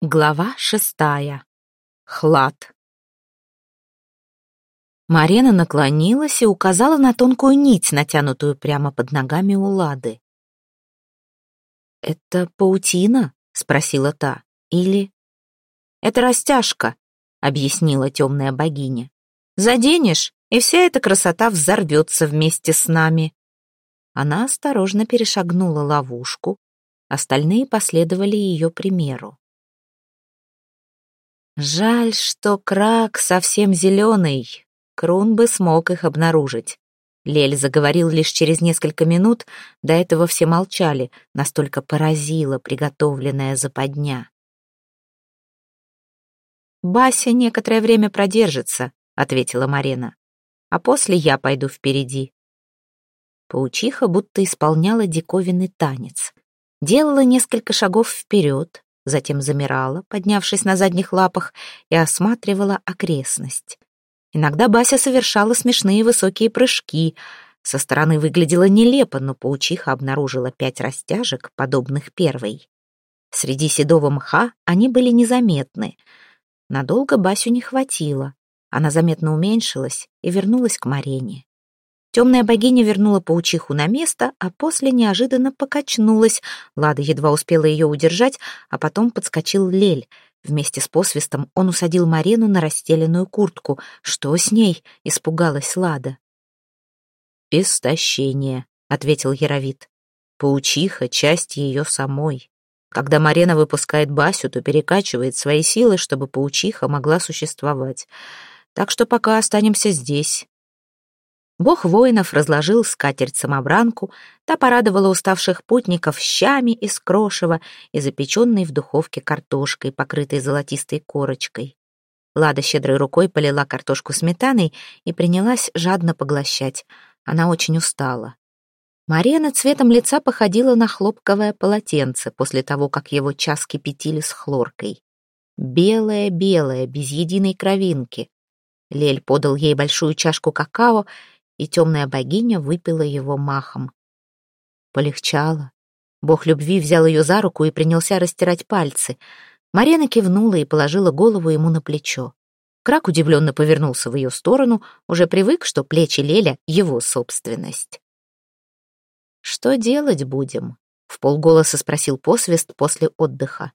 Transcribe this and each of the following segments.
Глава шестая. Хлад. Марена наклонилась и указала на тонкую нить, натянутую прямо под ногами у Лады. «Это паутина?» — спросила та. «Или...» «Это растяжка», — объяснила темная богиня. «Заденешь, и вся эта красота взорвется вместе с нами». Она осторожно перешагнула ловушку, остальные последовали ее примеру. Жаль, что крак совсем зеленый. Крун бы смог их обнаружить. Лель заговорил лишь через несколько минут, до этого все молчали, настолько поразила приготовленная западня. «Бася некоторое время продержится», — ответила Марина. «А после я пойду впереди». Паучиха будто исполняла диковинный танец. Делала несколько шагов вперед, затем замирала, поднявшись на задних лапах, и осматривала окрестность. Иногда Бася совершала смешные высокие прыжки. Со стороны выглядела нелепо, но паучиха обнаружила пять растяжек, подобных первой. Среди седого мха они были незаметны. Надолго Басю не хватило. Она заметно уменьшилась и вернулась к Марене. Темная богиня вернула паучиху на место, а после неожиданно покачнулась. Лада едва успела ее удержать, а потом подскочил Лель. Вместе с посвистом он усадил Марену на расстеленную куртку. «Что с ней?» — испугалась Лада. «Истощение», — ответил Яровит. «Паучиха — часть ее самой. Когда Марена выпускает Басю, то перекачивает свои силы, чтобы паучиха могла существовать. Так что пока останемся здесь, Бог воинов разложил скатерть-самобранку, та порадовала уставших путников щами из крошева и запеченной в духовке картошкой, покрытой золотистой корочкой. Лада щедрой рукой полила картошку сметаной и принялась жадно поглощать. Она очень устала. Марена цветом лица походила на хлопковое полотенце после того, как его час кипятили с хлоркой. Белая-белая, без единой кровинки. Лель подал ей большую чашку какао, и темная богиня выпила его махом. Полегчало. Бог любви взял ее за руку и принялся растирать пальцы. Марена кивнула и положила голову ему на плечо. Крак удивленно повернулся в ее сторону, уже привык, что плечи Леля — его собственность. «Что делать будем?» — в полголоса спросил посвист после отдыха.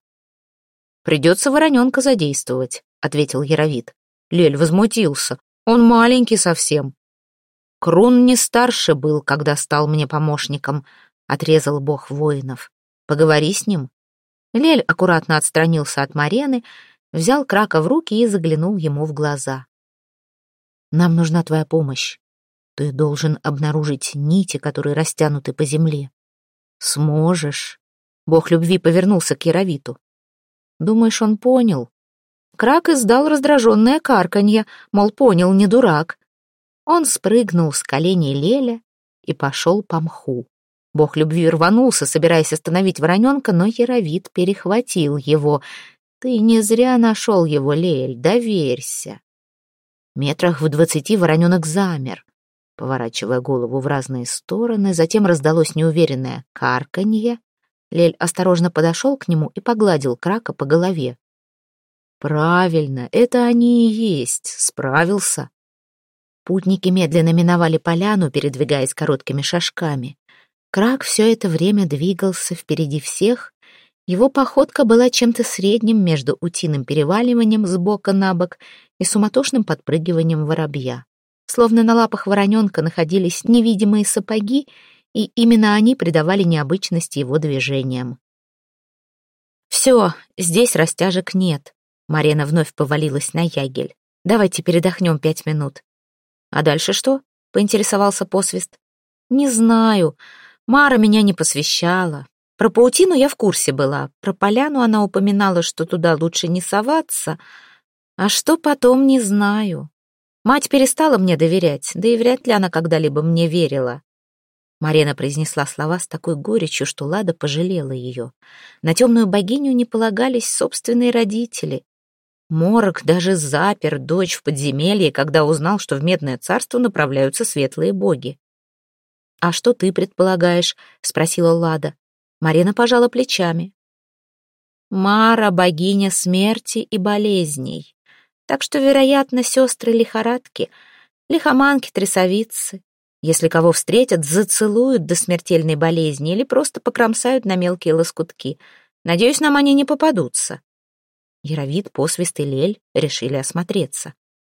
«Придется вороненка задействовать», — ответил Яровит. Лель возмутился. «Он маленький совсем. Крун не старше был, когда стал мне помощником, отрезал бог воинов. Поговори с ним. Лель аккуратно отстранился от Марены, взял Крака в руки и заглянул ему в глаза. Нам нужна твоя помощь. Ты должен обнаружить нити, которые растянуты по земле. Сможешь. Бог любви повернулся к Яровиту. Думаешь, он понял? Крак издал раздраженное карканье, мол, понял, не дурак. Он спрыгнул с коленей Леля и пошел по мху. Бог любви рванулся, собираясь остановить вороненка, но Яровит перехватил его. «Ты не зря нашел его, Лель, доверься». Метрах в двадцати вороненок замер, поворачивая голову в разные стороны, затем раздалось неуверенное карканье. Лель осторожно подошел к нему и погладил крака по голове. «Правильно, это они и есть, справился». Путники медленно миновали поляну, передвигаясь короткими шажками. Крак все это время двигался впереди всех. Его походка была чем-то средним между утиным переваливанием с бока на бок и суматошным подпрыгиванием воробья. Словно на лапах вороненка находились невидимые сапоги, и именно они придавали необычность его движениям. «Все, здесь растяжек нет», — Марена вновь повалилась на ягель. «Давайте передохнем пять минут. «А дальше что?» — поинтересовался посвист. «Не знаю. Мара меня не посвящала. Про паутину я в курсе была. Про поляну она упоминала, что туда лучше не соваться. А что потом, не знаю. Мать перестала мне доверять, да и вряд ли она когда-либо мне верила». Марена произнесла слова с такой горечью, что Лада пожалела ее. На темную богиню не полагались собственные родители. Морок даже запер дочь в подземелье, когда узнал, что в Медное царство направляются светлые боги. «А что ты предполагаешь?» — спросила Лада. Марина пожала плечами. Мара — богиня смерти и болезней. Так что, вероятно, сестры лихорадки, лихоманки, трясовицы, если кого встретят, зацелуют до смертельной болезни или просто покромсают на мелкие лоскутки. Надеюсь, нам они не попадутся. Яровид, посвист и Лель решили осмотреться.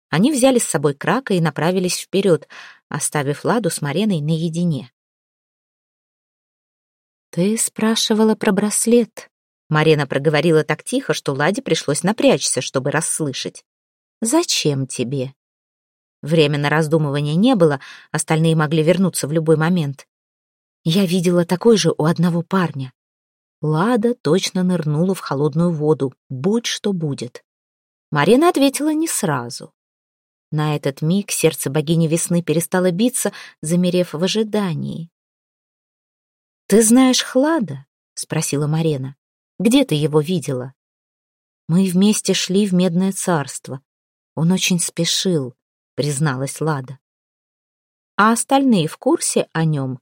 Они взяли с собой крака и направились вперед, оставив Ладу с Мареной наедине. «Ты спрашивала про браслет?» Марена проговорила так тихо, что Ладе пришлось напрячься, чтобы расслышать. «Зачем тебе?» Время на раздумывание не было, остальные могли вернуться в любой момент. Я видела такой же у одного парня. Лада точно нырнула в холодную воду, будь что будет. Марина ответила не сразу. На этот миг сердце богини весны перестало биться, замерев в ожидании. «Ты знаешь Хлада?» — спросила Марина. «Где ты его видела?» «Мы вместе шли в Медное царство. Он очень спешил», — призналась Лада. «А остальные в курсе о нем?»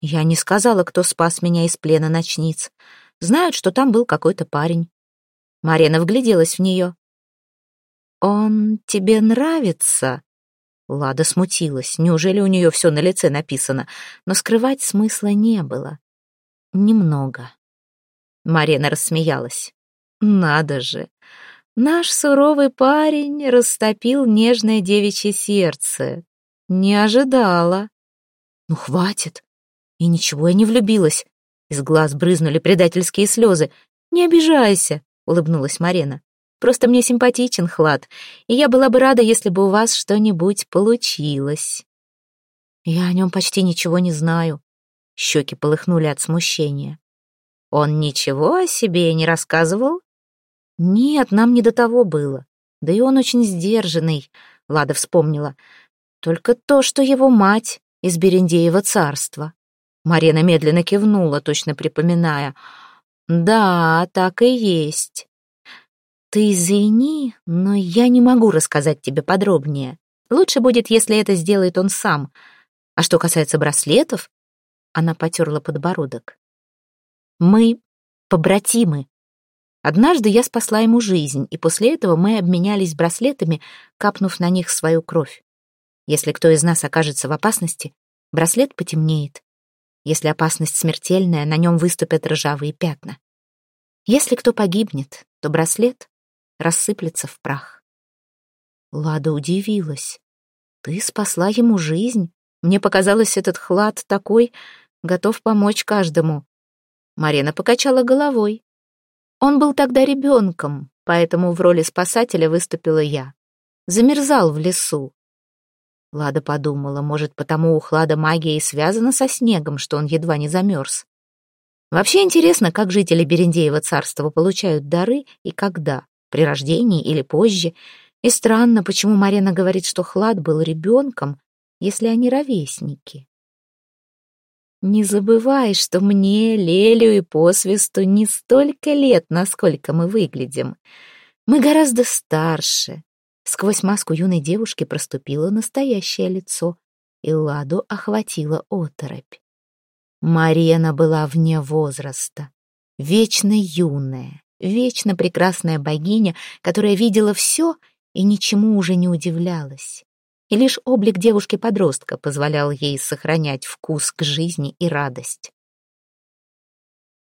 Я не сказала, кто спас меня из плена ночниц. Знают, что там был какой-то парень. Марина вгляделась в нее. «Он тебе нравится?» Лада смутилась. Неужели у нее все на лице написано? Но скрывать смысла не было. Немного. Марина рассмеялась. «Надо же! Наш суровый парень растопил нежное девичье сердце. Не ожидала». «Ну, хватит!» И ничего я не влюбилась. Из глаз брызнули предательские слезы. «Не обижайся», — улыбнулась Марина. «Просто мне симпатичен Хлад, и я была бы рада, если бы у вас что-нибудь получилось». «Я о нем почти ничего не знаю». Щеки полыхнули от смущения. «Он ничего о себе не рассказывал?» «Нет, нам не до того было. Да и он очень сдержанный», — Лада вспомнила. «Только то, что его мать из Берендеева царства». Марина медленно кивнула, точно припоминая. «Да, так и есть. Ты извини, но я не могу рассказать тебе подробнее. Лучше будет, если это сделает он сам. А что касается браслетов...» Она потерла подбородок. «Мы побратимы. Однажды я спасла ему жизнь, и после этого мы обменялись браслетами, капнув на них свою кровь. Если кто из нас окажется в опасности, браслет потемнеет, если опасность смертельная, на нем выступят ржавые пятна. Если кто погибнет, то браслет рассыплется в прах. Лада удивилась. Ты спасла ему жизнь. Мне показалось, этот хлад такой, готов помочь каждому. Марина покачала головой. Он был тогда ребенком, поэтому в роли спасателя выступила я. Замерзал в лесу. Лада подумала, может, потому у Хлада магия и связана со снегом, что он едва не замерз. Вообще интересно, как жители Берендеева царства получают дары и когда, при рождении или позже. И странно, почему Марина говорит, что Хлад был ребенком, если они ровесники. Не забывай, что мне, Лелю и Посвисту не столько лет, насколько мы выглядим. Мы гораздо старше, Сквозь маску юной девушки проступило настоящее лицо, и Ладу охватила оторопь. Марена была вне возраста, вечно юная, вечно прекрасная богиня, которая видела все и ничему уже не удивлялась. И лишь облик девушки-подростка позволял ей сохранять вкус к жизни и радость.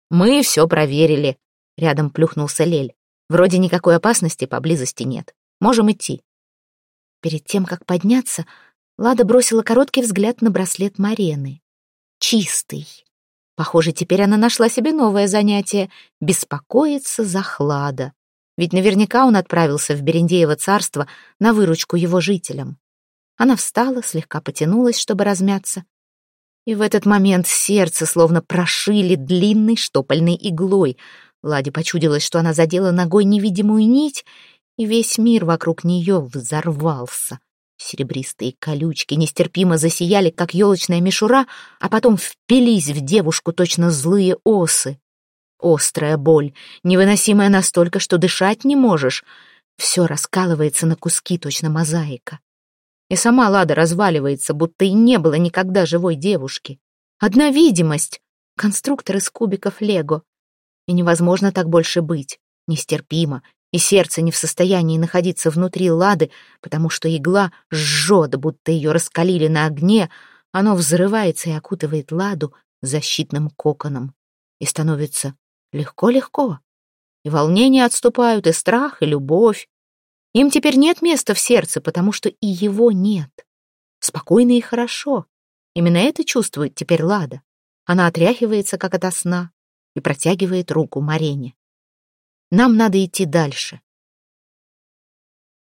«Мы все проверили», — рядом плюхнулся Лель. «Вроде никакой опасности поблизости нет. Можем идти». Перед тем, как подняться, Лада бросила короткий взгляд на браслет Марены. Чистый. Похоже, теперь она нашла себе новое занятие — беспокоиться за Хлада. Ведь наверняка он отправился в Берендеево царство на выручку его жителям. Она встала, слегка потянулась, чтобы размяться. И в этот момент сердце словно прошили длинной штопольной иглой. Ладе почудилось, что она задела ногой невидимую нить, и весь мир вокруг нее взорвался. Серебристые колючки нестерпимо засияли, как елочная мишура, а потом впились в девушку точно злые осы. Острая боль, невыносимая настолько, что дышать не можешь. Все раскалывается на куски, точно мозаика. И сама Лада разваливается, будто и не было никогда живой девушки. Одна видимость — конструктор из кубиков Лего. и невозможно так больше быть. Нестерпимо, и сердце не в состоянии находиться внутри Лады, потому что игла жжет, будто ее раскалили на огне, оно взрывается и окутывает Ладу защитным коконом. И становится легко-легко. И волнения отступают, и страх, и любовь. Им теперь нет места в сердце, потому что и его нет. Спокойно и хорошо. Именно это чувствует теперь Лада. Она отряхивается, как ото сна, и протягивает руку Марене. Нам надо идти дальше.